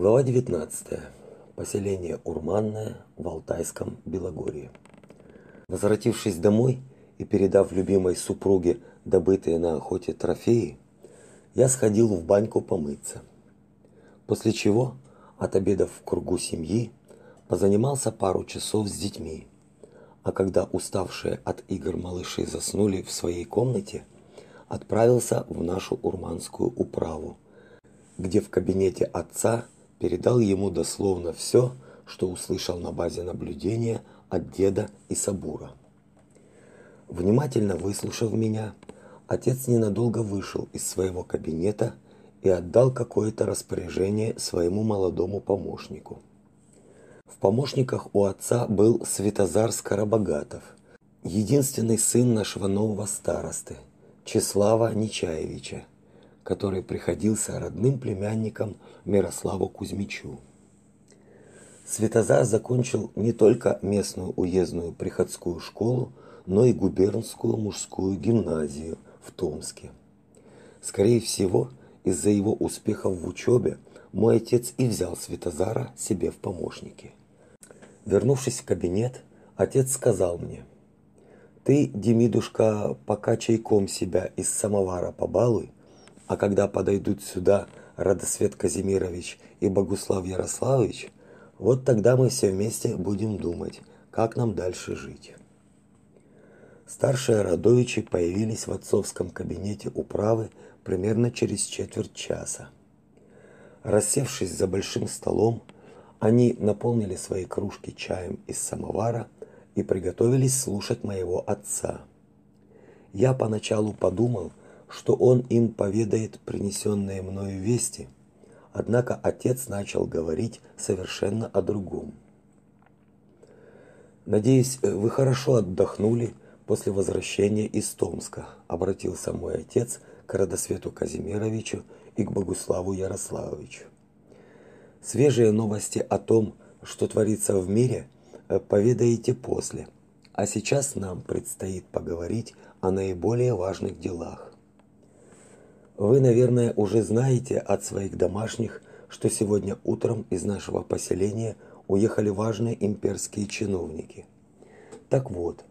Глава 19. Поселение Урманное в Алтайском Белогорье. Возвратившись домой и передав любимой супруге добытые на охоте трофеи, я сходил в баньку помыться. После чего, отобедав в кругу семьи, позанимался пару часов с детьми. А когда уставшие от игр малыши заснули в своей комнате, отправился в нашу урманскую управу, где в кабинете отца передал ему дословно все, что услышал на базе наблюдения от деда и Сабура. Внимательно выслушав меня, отец ненадолго вышел из своего кабинета и отдал какое-то распоряжение своему молодому помощнику. В помощниках у отца был Святозар Скоробогатов, единственный сын нашего нового старосты, Чеслава Нечаевича который приходился родным племянником Мирославу Кузьмичу. Святозар закончил не только местную уездную приходскую школу, но и губернскую мужскую гимназию в Томске. Скорее всего, из-за его успехов в учебе мой отец и взял Святозара себе в помощники. Вернувшись в кабинет, отец сказал мне: "Ты, Демидушка, пока чайком себя из самовара побалуй, а когда подойдут сюда Радосвет Казимирович и Богуслав Ярославович, вот тогда мы все вместе будем думать, как нам дальше жить. Старшие родовичи появились в отцовском кабинете управы примерно через четверть часа. Рассевшись за большим столом, они наполнили свои кружки чаем из самовара и приготовились слушать моего отца. Я поначалу подумал, что он им поведает принесенные мною вести. Однако отец начал говорить совершенно о другом. Надеюсь, вы хорошо отдохнули после возвращения из Томска, обратился мой отец к Радосвету Казимировичу и к Богуславу Ярославовичу. Свежие новости о том, что творится в мире, поведаете после. А сейчас нам предстоит поговорить о наиболее важных делах. Вы, наверное, уже знаете от своих домашних, что сегодня утром из нашего поселения уехали важные имперские чиновники. Так вот,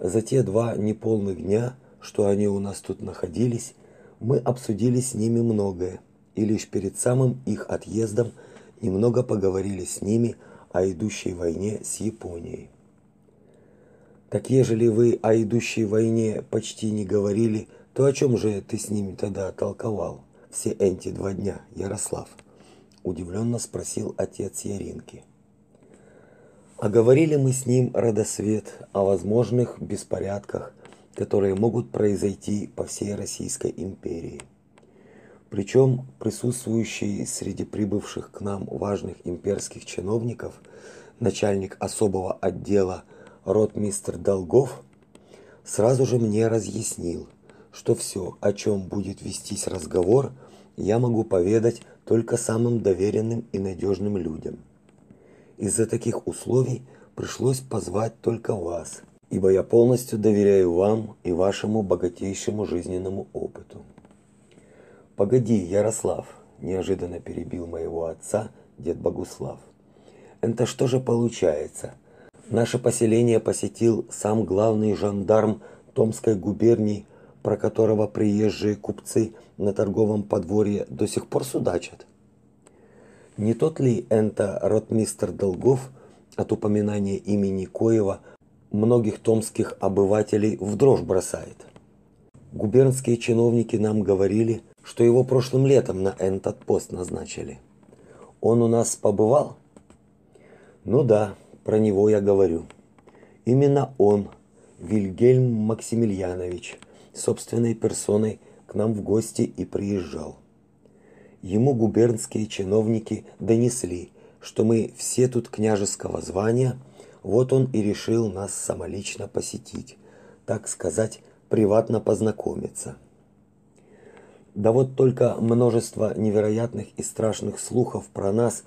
за те два неполных дня, что они у нас тут находились, мы обсудили с ними многое, и лишь перед самым их отъездом немного поговорили с ними о идущей войне с Японией. Так ежели вы о идущей войне почти не говорили, то о чем же ты с ними тогда толковал все эти два дня, Ярослав? удивленно спросил отец Яринки. А говорили мы с ним родосвет о возможных беспорядках, которые могут произойти по всей Российской империи. Причем присутствующий среди прибывших к нам важных имперских чиновников начальник особого отдела ротмистр Долгов сразу же мне разъяснил – что все, о чем будет вестись разговор, я могу поведать только самым доверенным и надежным людям. Из-за таких условий пришлось позвать только вас, ибо я полностью доверяю вам и вашему богатейшему жизненному опыту. Погоди, Ярослав, неожиданно перебил моего отца дед Богуслав. Это что же получается? Наше поселение посетил сам главный жандарм Томской губернии про которого приезжие купцы на торговом подворье до сих пор судачат. Не тот ли это ротмистр Долгов от упоминания имени Коева многих томских обывателей в дрожь бросает? Губернские чиновники нам говорили, что его прошлым летом на этот пост назначили. Он у нас побывал? Ну да, про него я говорю. Именно он, Вильгельм Максимiliaнович, собственной персоной к нам в гости и приезжал. Ему губернские чиновники донесли, что мы все тут княжеского звания, вот он и решил нас самолично посетить, так сказать, приватно познакомиться. Да вот только множество невероятных и страшных слухов про нас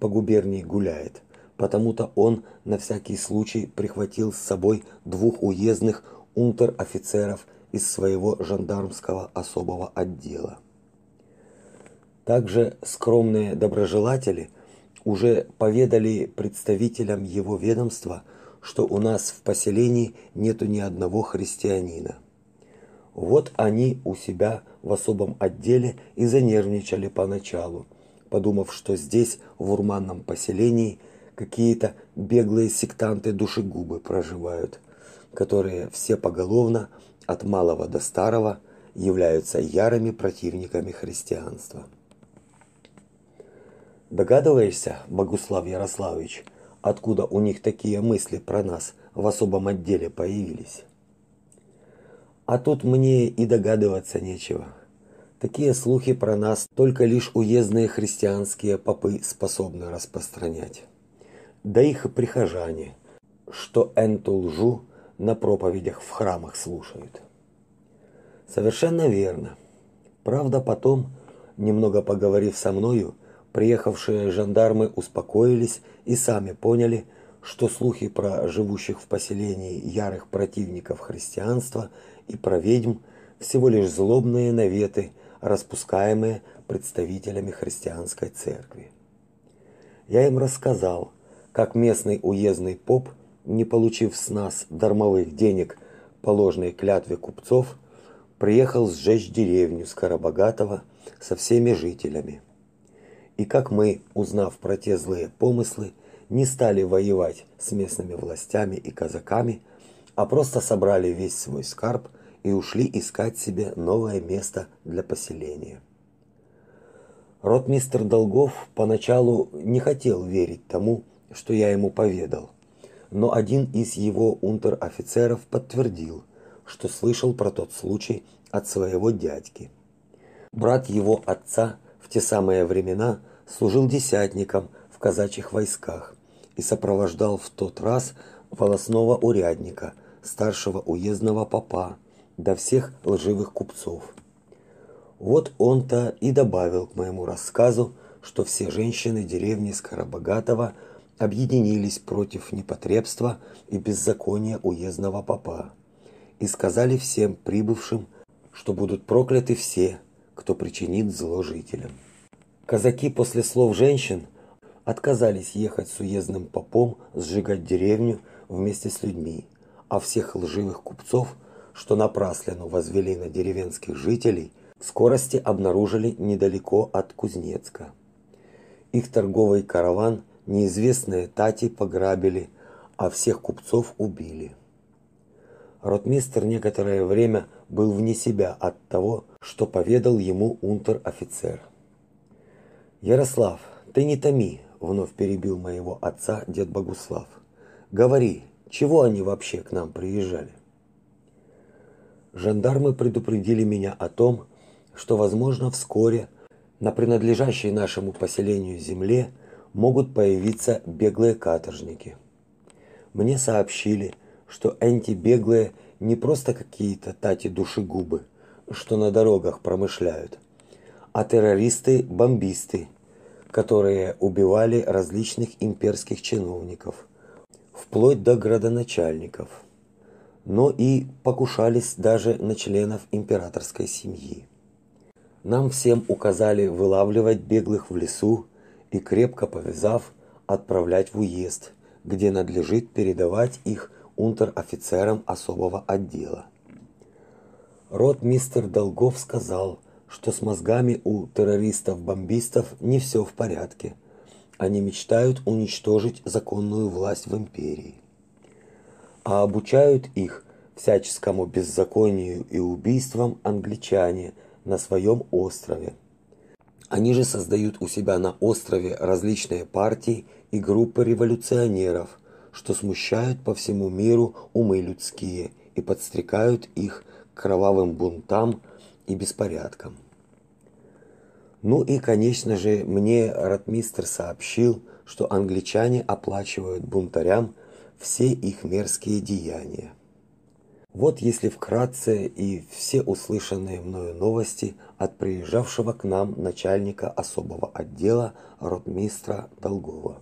по губернии гуляет. Потому-то он на всякий случай прихватил с собой двух уездных унтер-офицеров из своего жандармского особого отдела. Также скромные доброжелатели уже поведали представителям его ведомства, что у нас в поселении нету ни одного христианина. Вот они у себя в особом отделе и занервничали поначалу, подумав, что здесь, в урманном поселении, какие-то беглые сектанты душегубы проживают, которые все поголовно, от малого до старого, являются ярыми противниками христианства. Догадываешься, Богуслав Ярославович, откуда у них такие мысли про нас в особом отделе появились? А тут мне и догадываться нечего. Такие слухи про нас только лишь уездные христианские попы способны распространять. Да их и прихожане, что энту лжу на проповедях в храмах слушают. Совершенно верно. Правда, потом, немного поговорив со мною, приехавшие жандармы успокоились и сами поняли, что слухи про живущих в поселении ярых противников христианства и про ведьм всего лишь злобные наветы, распускаемые представителями христианской церкви. Я им рассказал, как местный уездный поп, не получив с нас дармовых денег по ложной клятве купцов, приехал сжечь деревню Скоробогатого со всеми жителями. И как мы, узнав про те злые помыслы, не стали воевать с местными властями и казаками, а просто собрали весь свой скарб и ушли искать себе новое место для поселения. Ротмистр Долгов поначалу не хотел верить тому, что я ему поведал, но один из его унтер-офицеров подтвердил, что слышал про тот случай от своего дядьки. Брат его отца в те самые времена служил десятником в казачьих войсках и сопровождал в тот раз волосного урядника, старшего уездного попа, до всех лживых купцов. Вот он-то и добавил к моему рассказу, что все женщины деревни Скоробогатого объединились против непотребства и беззакония уездного попа и сказали всем прибывшим, что будут прокляты все, кто причинит зло жителям. Казаки после слов женщин отказались ехать с уездным попом сжигать деревню вместе с людьми, а всех лживых купцов, что напраслину возвели на деревенских жителей, в скорости обнаружили недалеко от Кузнецка. Их торговый караван неизвестные тати пограбили, а всех купцов убили. Ротмистр некоторое время был вне себя от того, что поведал ему унтер-офицер. Ярослав, ты не томи, вновь перебил моего отца дед Богуслав. Говори, чего они вообще к нам приезжали? Жандармы предупредили меня о том, что возможно вскоре на принадлежащей нашему поселению земле могут появиться беглые каторжники. Мне сообщили, что эти беглые не просто какие-то тати душегубы, что на дорогах промышляют, а террористы-бомбисты, которые убивали различных имперских чиновников, вплоть до градоначальников, но и покушались даже на членов императорской семьи. Нам всем указали вылавливать беглых в лесу и крепко повязав, отправлять в уезд, где надлежит передавать их унтер-офицерам особого отдела. Рот мистер Долгов сказал, что с мозгами у террористов-бомбистов не все в порядке. Они мечтают уничтожить законную власть в империи. А обучают их всяческому беззаконию и убийствам англичане на своем острове. Они же создают у себя на острове различные партии и группы революционеров, что смущают по всему миру умы людские и подстрекают их к кровавым бунтам и беспорядкам. Ну и, конечно же, мне ротмистр сообщил, что англичане оплачивают бунтарям все их мерзкие деяния. Вот если вкратце и все услышанные мною новости от приезжавшего к нам начальника особого отдела ротмистра Долгова.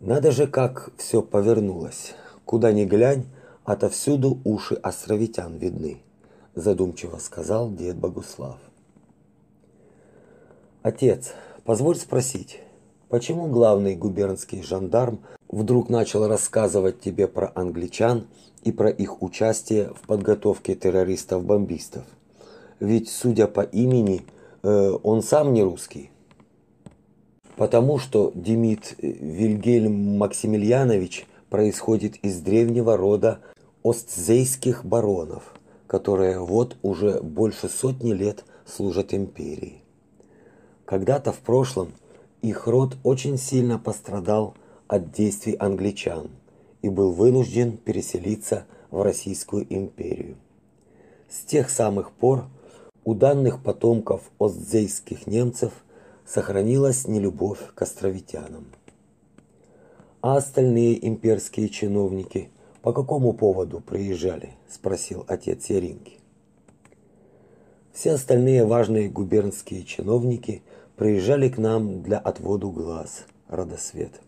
Надо же, как все повернулось. Куда ни глянь, отовсюду уши островитян видны, задумчиво сказал дед Богуслав. Отец, позволь спросить, почему главный губернский жандарм вдруг начал рассказывать тебе про англичан и про их участие в подготовке террористов-бомбистов? Ведь, судя по имени, э, он сам не русский. Потому что Демид Вильгельм Максимiliaнович происходит из древнего рода остзейских баронов, которые вот уже больше сотни лет служат империи. Когда-то в прошлом их род очень сильно пострадал от действий англичан и был вынужден переселиться в Российскую империю. С тех самых пор у данных потомков остзейских немцев сохранилась нелюбовь к островитянам. А остальные имперские чиновники по какому поводу приезжали, спросил отец Яринки. Все остальные важные губернские чиновники приезжали к нам для отводу глаз, Радосвет.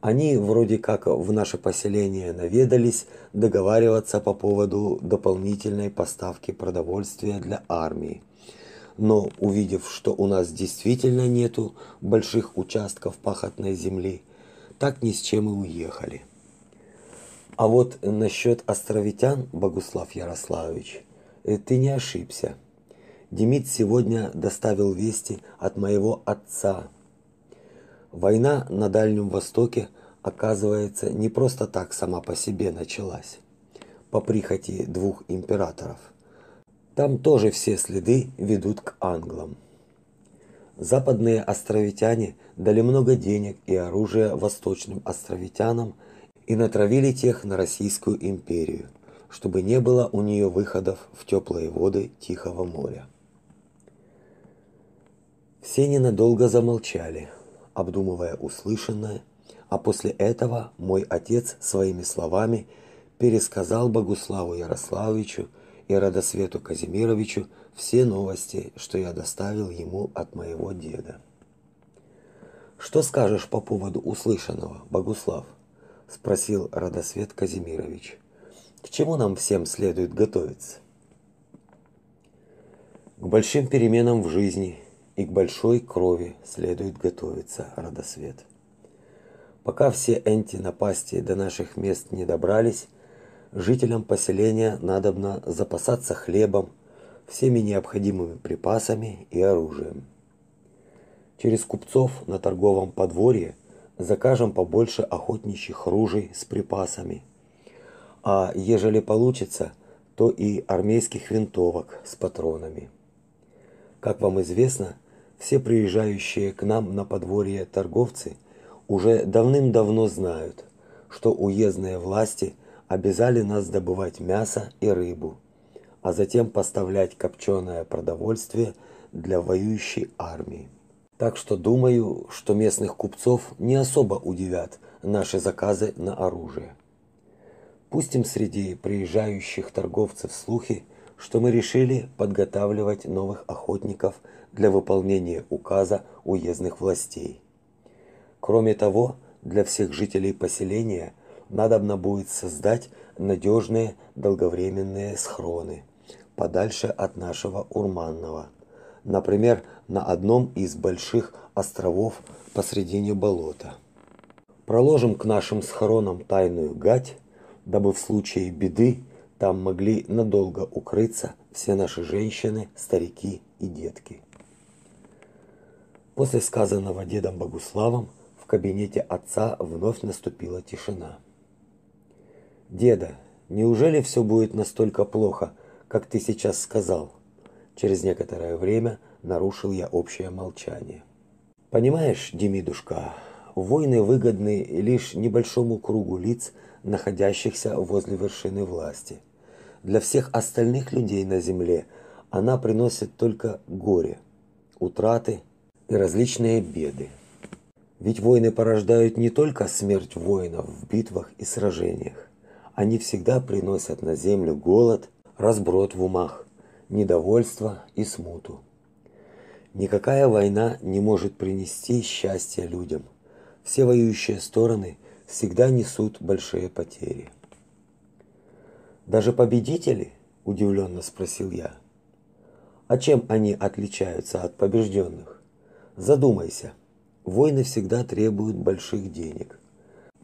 Они вроде как в наше поселение наведались договариваться по поводу дополнительной поставки продовольствия для армии. Но увидев, что у нас действительно нету больших участков пахотной земли, так ни с чем и уехали. А вот насчет островитян, Богуслав Ярославович, э, ты не ошибся. Демид сегодня доставил вести от моего отца, Война на Дальнем Востоке, оказывается, не просто так сама по себе началась. По прихоти двух императоров. Там тоже все следы ведут к англам. Западные островитяне дали много денег и оружия восточным островитянам и натравили тех на Российскую империю, чтобы не было у нее выходов в теплые воды Тихого моря. Все ненадолго замолчали, обдумывая услышанное, а после этого мой отец своими словами пересказал Богуславу Ярославовичу и Радосвету Казимировичу все новости, что я доставил ему от моего деда. Что скажешь по поводу услышанного, Богуслав? спросил Радосвет Казимирович. К чему нам всем следует готовиться? К большим переменам в жизни и к большой крови следует готовиться, Радосвет. Пока все энти-напасти до наших мест не добрались, жителям поселения надобно запасаться хлебом, всеми необходимыми припасами и оружием. Через купцов на торговом подворье закажем побольше охотничьих ружей с припасами. А ежели получится, то и армейских винтовок с патронами. Как вам известно, все приезжающие к нам на подворье торговцы уже давным-давно знают, что уездные власти обязали нас добывать мясо и рыбу, а затем поставлять копченое продовольствие для воюющей армии. Так что думаю, что местных купцов не особо удивят наши заказы на оружие. Пустим среди приезжающих торговцев слухи, что мы решили подготавливать новых охотников для выполнения указа уездных властей. Кроме того, для всех жителей поселения надобно будет создать надежные долговременные схроны подальше от нашего Урманного. Например, на одном из больших островов посредине болота. Проложим к нашим схронам тайную гать, дабы в случае беды там могли надолго укрыться все наши женщины, старики и детки. После сказанного дедом Богуславом в кабинете отца вновь наступила тишина. Деда, неужели все будет настолько плохо, как ты сейчас сказал? Через некоторое время нарушил я общее молчание. Понимаешь, Демидушка, войны выгодны лишь небольшому кругу лиц, находящихся возле вершины власти. Для всех остальных людей на земле она приносит только горе, утраты и различные беды. Ведь войны порождают не только смерть воинов в битвах и сражениях. Они всегда приносят на землю голод, разброд в умах, недовольство и смуту. Никакая война не может принести счастья людям. Все воюющие стороны всегда несут большие потери. Даже победители, удивленно спросил я. А чем они отличаются от побежденных? Задумайся. Войны всегда требуют больших денег.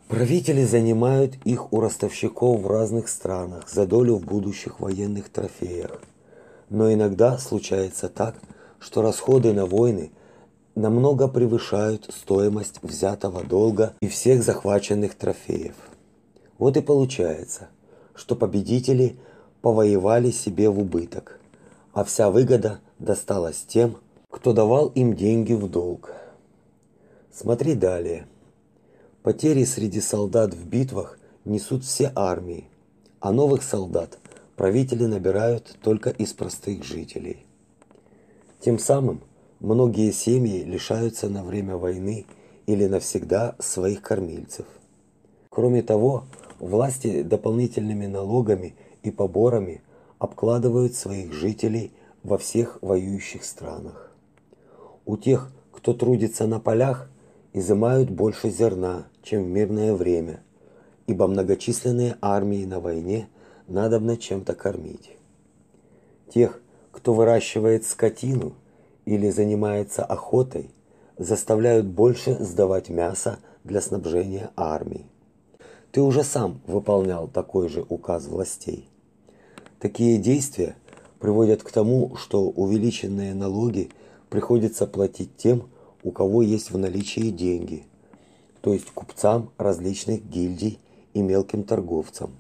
Правители занимают их у ростовщиков в разных странах за долю в будущих военных трофеях. Но иногда случается так, что расходы на войны намного превышают стоимость взятого долга и всех захваченных трофеев. Вот и получается, что победители повоевали себе в убыток, а вся выгода досталась тем, кто давал им деньги в долг. Смотри далее. Потери среди солдат в битвах несут все армии, а новых солдат правители набирают только из простых жителей. Тем самым многие семьи лишаются на время войны или навсегда своих кормильцев. Кроме того, власти дополнительными налогами и поборами обкладывают своих жителей во всех воюющих странах. У тех, кто трудится на полях, изымают больше зерна, чем в мирное время, ибо многочисленные армии на войне надобно чем-то кормить. Тех, кто выращивает скотину или занимается охотой, заставляют больше сдавать мясо для снабжения армии. Ты уже сам выполнял такой же указ властей. Такие действия приводят к тому, что увеличенные налоги приходится платить тем, у кого есть в наличии деньги – то есть купцам различных гильдий и мелким торговцам.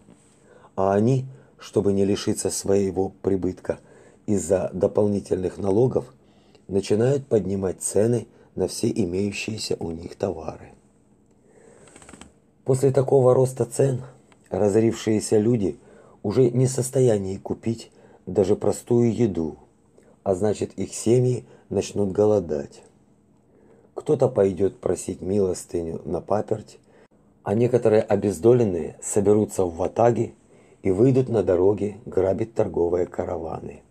А они, чтобы не лишиться своего прибытка из-за дополнительных налогов, начинают поднимать цены на все имеющиеся у них товары. После такого роста цен разорившиеся люди уже не в состоянии купить даже простую еду, а значит их семьи начнут голодать кто-то пойдет просить милостыню на паперть, а некоторые обездоленные соберутся в ватаги и выйдут на дороги грабить торговые караваны.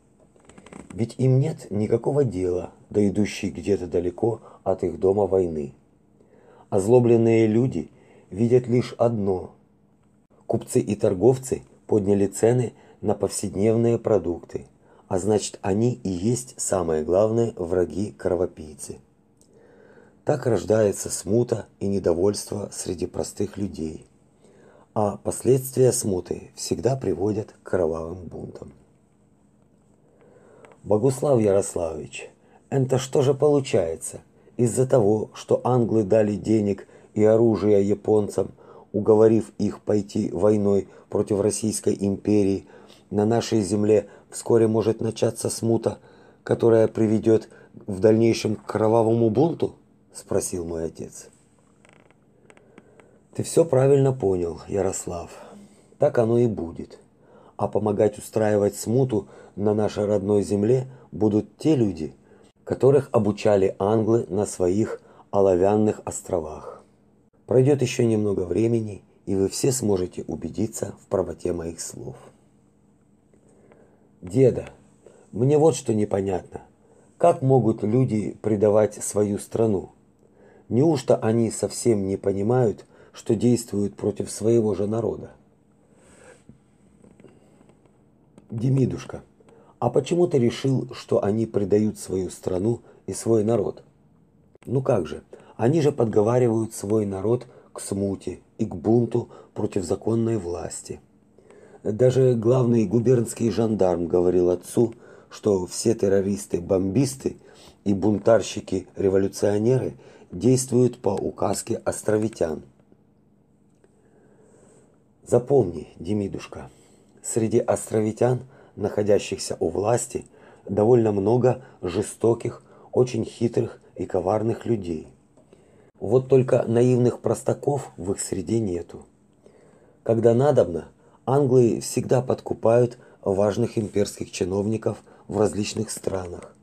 Ведь им нет никакого дела до идущей где-то далеко от их дома войны. Озлобленные люди видят лишь одно. Купцы и торговцы подняли цены на повседневные продукты, а значит, они и есть самые главные враги кровопийцы. Так рождается смута и недовольство среди простых людей. А последствия смуты всегда приводят к кровавым бунтам. Богуслав Ярославович, это что же получается? Из-за того, что англы дали денег и оружие японцам, уговорив их пойти войной против Российской империи, на нашей земле вскоре может начаться смута, которая приведет в дальнейшем к кровавому бунту? спросил мой отец. Ты все правильно понял, Ярослав. Так оно и будет. А помогать устраивать смуту на нашей родной земле будут те люди, которых обучали англы на своих оловянных островах. Пройдет еще немного времени, и вы все сможете убедиться в правоте моих слов. Деда, мне вот что непонятно. Как могут люди предавать свою страну? Неужто они совсем не понимают, что действуют против своего же народа? Демидушка, а почему ты решил, что они предают свою страну и свой народ? Ну как же, они же подговаривают свой народ к смуте и к бунту против законной власти. Даже главный губернский жандарм говорил отцу, что все террористы-бомбисты и бунтарщики-революционеры – действуют по указке островитян. Запомни, Демидушка, среди островитян, находящихся у власти, довольно много жестоких, очень хитрых и коварных людей. Вот только наивных простаков в их среде нету. Когда надобно, англы всегда подкупают важных имперских чиновников в различных странах,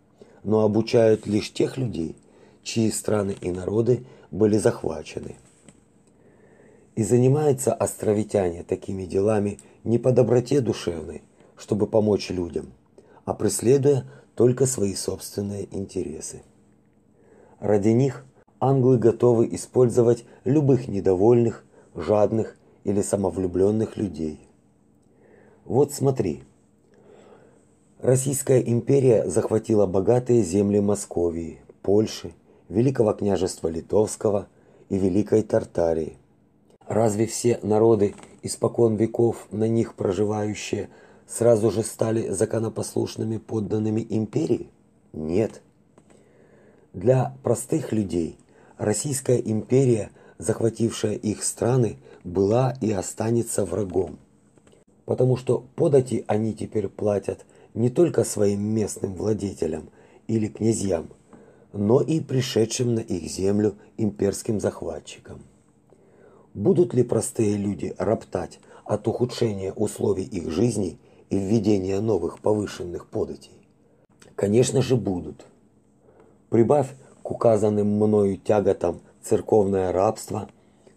но обучают лишь тех людей, чьи страны и народы были захвачены. И занимаются островитяне такими делами не по доброте душевной, чтобы помочь людям, а преследуя только свои собственные интересы. Ради них англы готовы использовать любых недовольных, жадных или самовлюбленных людей. Вот смотри. Российская империя захватила богатые земли Московии, Польши, Великого княжества Литовского и Великой Тартарии. Разве все народы испокон веков на них проживающие сразу же стали законопослушными подданными империи? Нет. Для простых людей Российская империя, захватившая их страны, была и останется врагом. Потому что подати они теперь платят не только своим местным владетелям или князьям, но и пришедшим на их землю имперским захватчикам. Будут ли простые люди роптать от ухудшения условий их жизни и введения новых повышенных податей? Конечно же будут. Прибавь к указанным мною тяготам церковное рабство,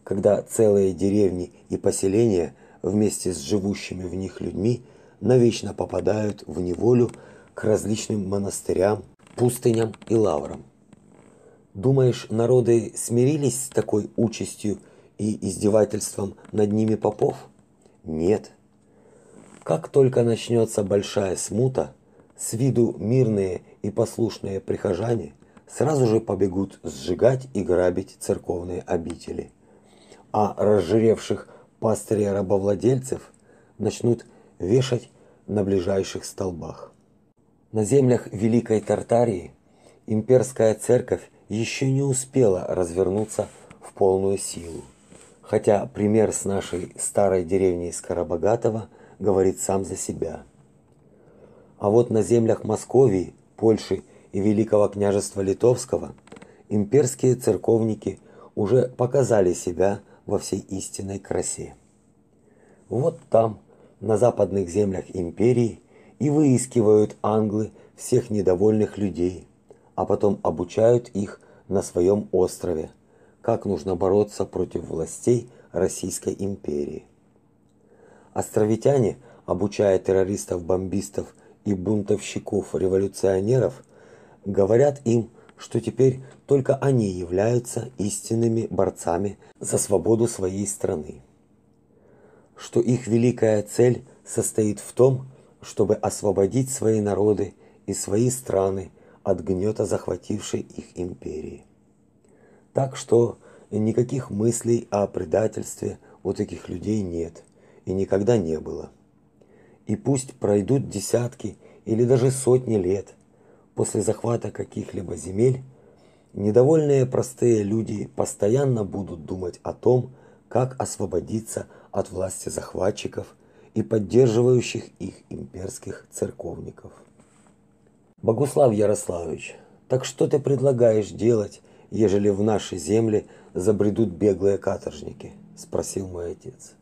когда целые деревни и поселения вместе с живущими в них людьми навечно попадают в неволю к различным монастырям, пустыням и лаврам. Думаешь, народы смирились с такой участью и издевательством над ними попов? Нет. Как только начнется большая смута, с виду мирные и послушные прихожане сразу же побегут сжигать и грабить церковные обители, а разжиревших пастырей-рабовладельцев начнут вешать на ближайших столбах. На землях Великой Тартарии имперская церковь еще не успела развернуться в полную силу. Хотя пример с нашей старой деревней Скоробогатова говорит сам за себя. А вот на землях Московии, Польши и Великого княжества Литовского имперские церковники уже показали себя во всей истинной красе. Вот там, на западных землях империи, и выискивают англы всех недовольных людей, а потом обучают их на своем острове, как нужно бороться против властей Российской империи. Островитяне, обучая террористов-бомбистов и бунтовщиков-революционеров, говорят им, что теперь только они являются истинными борцами за свободу своей страны. Что их великая цель состоит в том, чтобы освободить свои народы и свои страны от гнета захватившей их империи. Так что никаких мыслей о предательстве у таких людей нет и никогда не было. И пусть пройдут десятки или даже сотни лет после захвата каких-либо земель, недовольные простые люди постоянно будут думать о том, как освободиться от власти захватчиков и поддерживающих их имперских церковников. Богуслав Ярославович, так что ты предлагаешь делать, ежели в наши земли забредут беглые каторжники? спросил мой отец.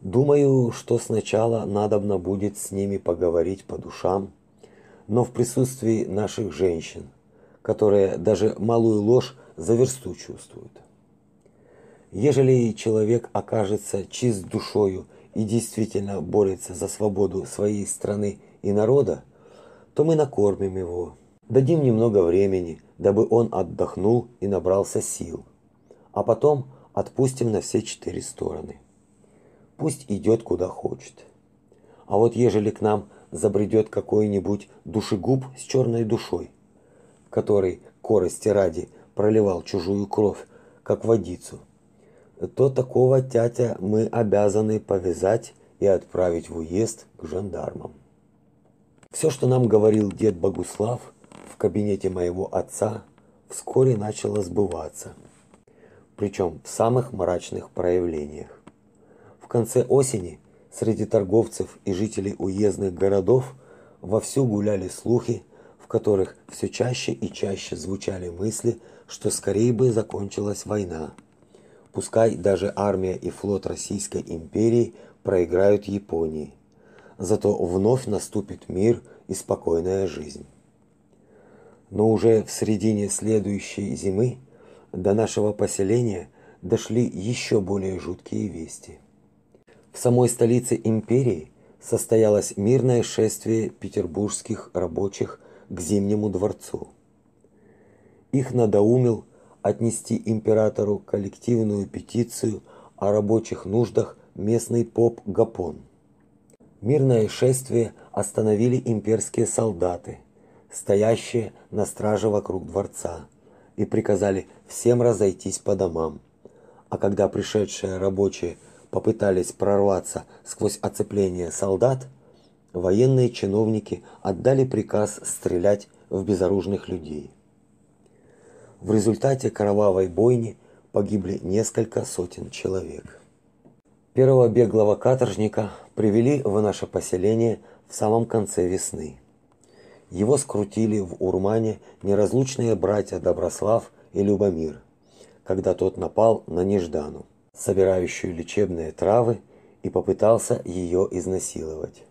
Думаю, что сначала надобно будет с ними поговорить по душам, но в присутствии наших женщин, которые даже малую ложь за версту чувствуют. Ежели человек окажется чист душою и действительно борется за свободу своей страны и народа, то мы накормим его, дадим немного времени, дабы он отдохнул и набрался сил, а потом отпустим на все четыре стороны. Пусть идет куда хочет. А вот ежели к нам забредет какой-нибудь душегуб с черной душой, который корости ради проливал чужую кровь, как водицу, то такого тятя мы обязаны повязать и отправить в уезд к жандармам. Все, что нам говорил дед Богуслав в кабинете моего отца, вскоре начало сбываться, причем в самых мрачных проявлениях. В конце осени среди торговцев и жителей уездных городов вовсю гуляли слухи, в которых все чаще и чаще звучали мысли, что скорее бы закончилась война – Пускай даже армия и флот Российской империи проиграют Японии. Зато вновь наступит мир и спокойная жизнь. Но уже в середине следующей зимы до нашего поселения дошли еще более жуткие вести. В самой столице империи состоялось мирное шествие петербургских рабочих к Зимнему дворцу. Их надоумил отнести императору коллективную петицию о рабочих нуждах местный поп Гапон. Мирное шествие остановили имперские солдаты, стоящие на страже вокруг дворца, и приказали всем разойтись по домам. А когда пришедшие рабочие попытались прорваться сквозь оцепление солдат, военные чиновники отдали приказ стрелять в безоружных людей. В результате кровавой бойни погибли несколько сотен человек. Первого беглого каторжника привели в наше поселение в самом конце весны. Его скрутили в Урмане неразлучные братья Доброслав и Любомир, когда тот напал на Неждану, собирающую лечебные травы, и попытался ее изнасиловать.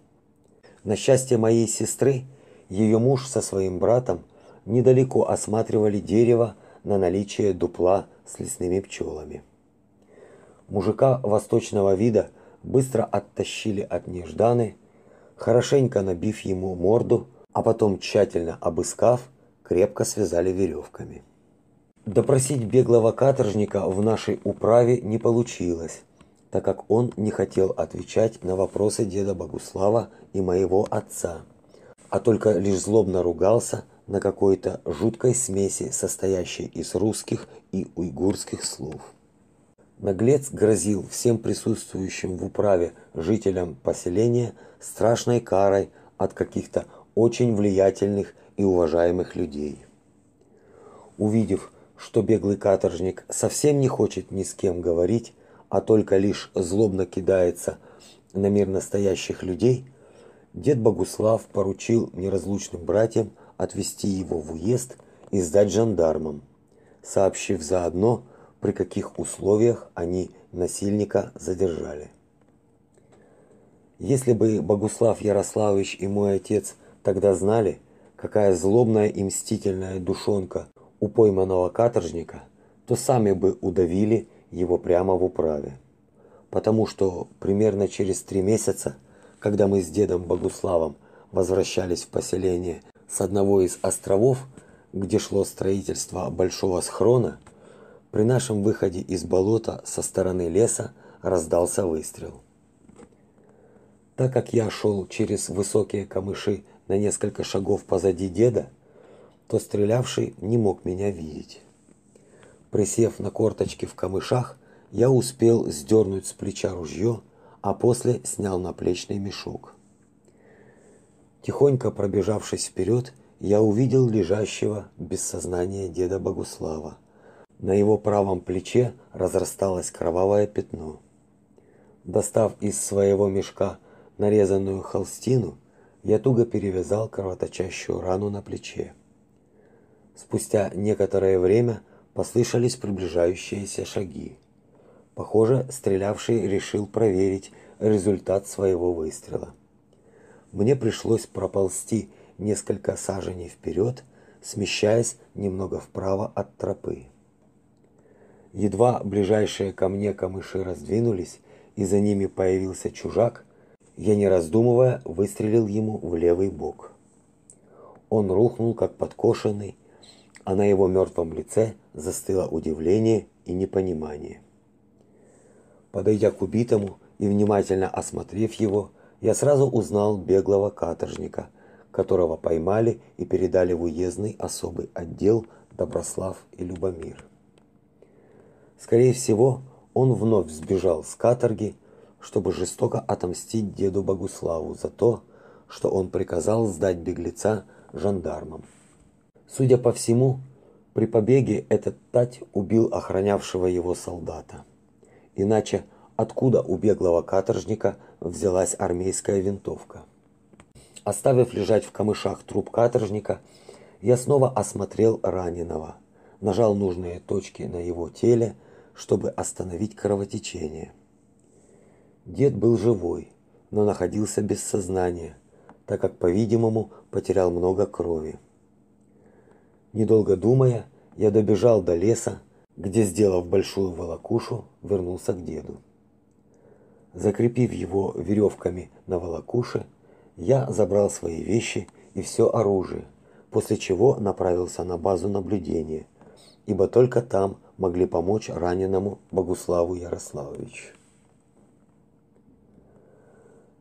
На счастье моей сестры, ее муж со своим братом недалеко осматривали дерево на наличие дупла с лесными пчелами. Мужика восточного вида быстро оттащили от Нежданы, хорошенько набив ему морду, а потом тщательно обыскав, крепко связали веревками. Допросить беглого каторжника в нашей управе не получилось, так как он не хотел отвечать на вопросы деда Богуслава и моего отца, а только лишь злобно ругался на какой-то жуткой смеси, состоящей из русских и уйгурских слов. Наглец грозил всем присутствующим в управе жителям поселения страшной карой от каких-то очень влиятельных и уважаемых людей. Увидев, что беглый каторжник совсем не хочет ни с кем говорить, а только лишь злобно кидается на мир настоящих людей, дед Богуслав поручил неразлучным братьям отвезти его в уезд и сдать жандармам, сообщив заодно, при каких условиях они насильника задержали. Если бы Богуслав Ярославович и мой отец тогда знали, какая злобная и мстительная душонка у пойманного каторжника, то сами бы удавили его прямо в управе. Потому что примерно через три месяца, когда мы с дедом Богуславом возвращались в поселение с одного из островов, где шло строительство большого схрона, при нашем выходе из болота со стороны леса раздался выстрел. Так как я шел через высокие камыши на несколько шагов позади деда, то стрелявший не мог меня видеть. Присев на корточки в камышах, я успел сдернуть с плеча ружье, а после снял наплечный мешок. Тихонько пробежавшись вперед, я увидел лежащего без сознания деда Богуслава. На его правом плече разрасталось кровавое пятно. Достав из своего мешка нарезанную холстину, я туго перевязал кровоточащую рану на плече. Спустя некоторое время послышались приближающиеся шаги. Похоже, стрелявший решил проверить результат своего выстрела. Мне пришлось проползти несколько саженей вперед, смещаясь немного вправо от тропы. Едва ближайшие ко мне камыши раздвинулись, и за ними появился чужак, я не раздумывая выстрелил ему в левый бок. Он рухнул как подкошенный, а на его мертвом лице застыло удивление и непонимание. Подойдя к убитому и внимательно осмотрев его, я сразу узнал беглого каторжника, которого поймали и передали в уездный особый отдел Доброслав и Любомир. Скорее всего, он вновь сбежал с каторги, чтобы жестоко отомстить деду Богуславу за то, что он приказал сдать беглеца жандармам. Судя по всему, при побеге этот тать убил охранявшего его солдата. Иначе откуда у беглого каторжника взялась армейская винтовка? Оставив лежать в камышах труп каторжника, я снова осмотрел раненого, нажал нужные точки на его теле чтобы остановить кровотечение. Дед был живой, но находился без сознания, так как, по-видимому, потерял много крови. Недолго думая, я добежал до леса, где, сделав большую волокушу, вернулся к деду. Закрепив его веревками на волокуше, я забрал свои вещи и все оружие, после чего направился на базу наблюдения, ибо только там могли помочь раненому Богуславу Ярославовичу.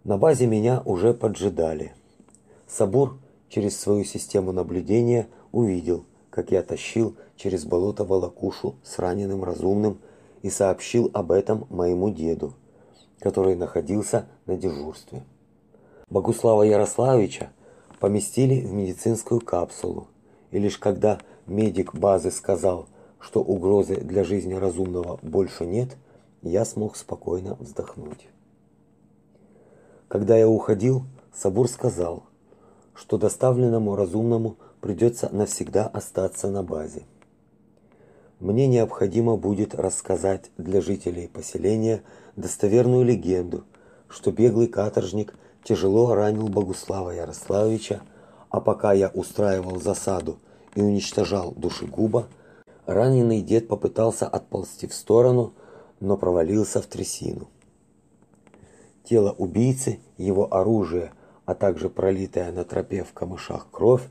На базе меня уже поджидали. Сабур через свою систему наблюдения увидел, как я тащил через болото волокушу с раненым разумным и сообщил об этом моему деду, который находился на дежурстве. Богуслава Ярославича поместили в медицинскую капсулу, и лишь когда медик базы сказал, что угрозы для жизни разумного больше нет, я смог спокойно вздохнуть. Когда я уходил, Сабур сказал, что доставленному разумному придется навсегда остаться на базе. Мне необходимо будет рассказать для жителей поселения достоверную легенду, что беглый каторжник тяжело ранил Богуслава Ярославовича, а пока я устраивал засаду и уничтожал душегуба, раненый дед попытался отползти в сторону, но провалился в трясину. Тело убийцы, его оружие, а также пролитая на тропе в камышах кровь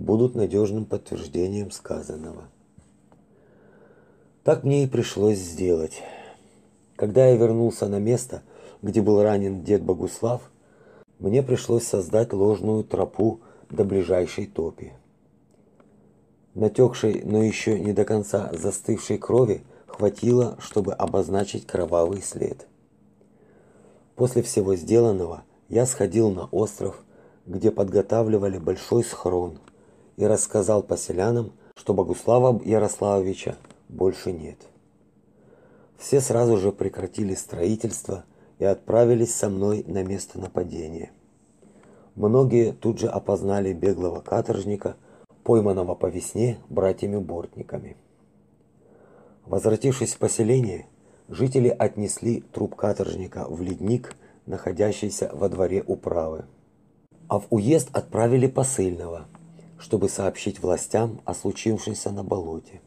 будут надежным подтверждением сказанного. Так мне и пришлось сделать. Когда я вернулся на место, где был ранен дед Богуслав, мне пришлось создать ложную тропу до ближайшей топи. Натекшей, но еще не до конца застывшей крови хватило, чтобы обозначить кровавый след. После всего сделанного я сходил на остров, где подготавливали большой схрон, и рассказал поселянам, что Богуслава Ярославовича больше нет. Все сразу же прекратили строительство и отправились со мной на место нападения. Многие тут же опознали беглого каторжника, пойманного по весне братьями-бортниками. Возвратившись в поселение, жители отнесли труп каторжника в ледник, находящийся во дворе управы. А в уезд отправили посыльного, чтобы сообщить властям о случившемся на болоте.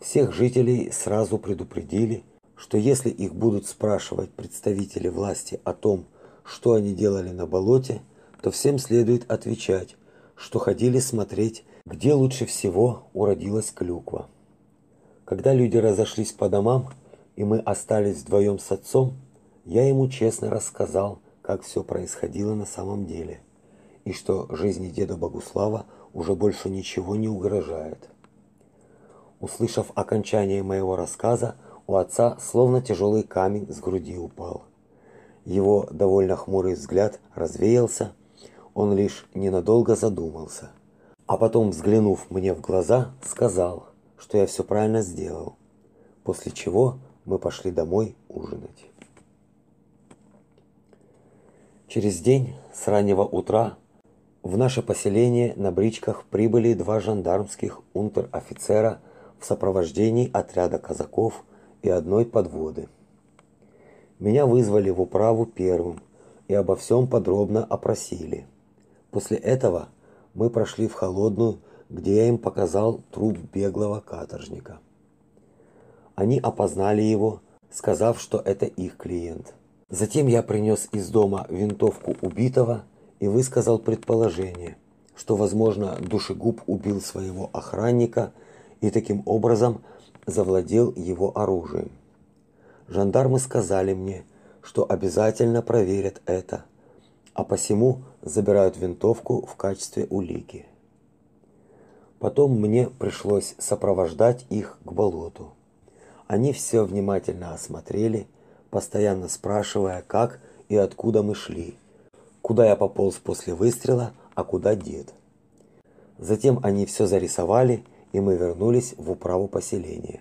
Всех жителей сразу предупредили, что если их будут спрашивать представители власти о том, что они делали на болоте, то всем следует отвечать, что ходили смотреть, где лучше всего уродилась клюква. Когда люди разошлись по домам, и мы остались вдвоем с отцом, я ему честно рассказал, как все происходило на самом деле, и что жизни деда Богуслава уже больше ничего не угрожает. Услышав окончание моего рассказа, у отца словно тяжелый камень с груди упал. Его довольно хмурый взгляд развеялся, он лишь ненадолго задумался, а потом, взглянув мне в глаза, сказал, что я все правильно сделал. После чего мы пошли домой ужинать. Через день с раннего утра в наше поселение на бричках прибыли два жандармских унтер-офицера в сопровождении отряда казаков и одной подводы. Меня вызвали в управу первым и обо всем подробно опросили. После этого мы прошли в холодную, где я им показал труп беглого каторжника. Они опознали его, сказав, что это их клиент. Затем я принес из дома винтовку убитого и высказал предположение, что, возможно, душегуб убил своего охранника – и таким образом завладел его оружием. Жандармы сказали мне, что обязательно проверят это, а посему забирают винтовку в качестве улики. Потом мне пришлось сопровождать их к болоту. Они все внимательно осмотрели, постоянно спрашивая, как и откуда мы шли, куда я пополз после выстрела, а куда дед. Затем они все зарисовали и мы вернулись в управу поселения.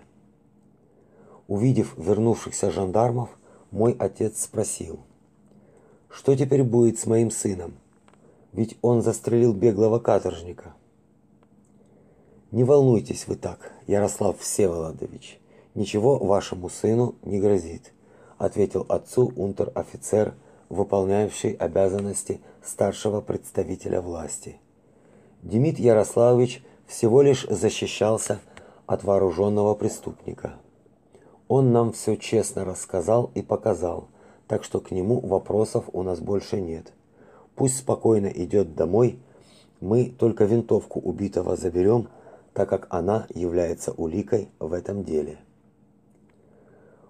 Увидев вернувшихся жандармов, мой отец спросил: "Что теперь будет с моим сыном? Ведь он застрелил беглого каторжника". Не волнуйтесь вы так, Ярослав Всеволодович. Ничего вашему сыну не грозит, ответил отцу унтер-офицер, выполняющий обязанности старшего представителя власти. Демид Ярославович всего лишь защищался от вооруженного преступника. Он нам все честно рассказал и показал, так что к нему вопросов у нас больше нет. Пусть спокойно идет домой, мы только винтовку убитого заберем, так как она является уликой в этом деле.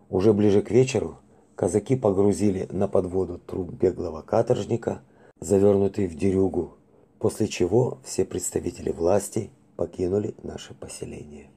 Уже ближе к вечеру казаки погрузили на подводу труп беглого каторжника, завернутый в дерюгу, после чего все представители власти покинули наше поселение.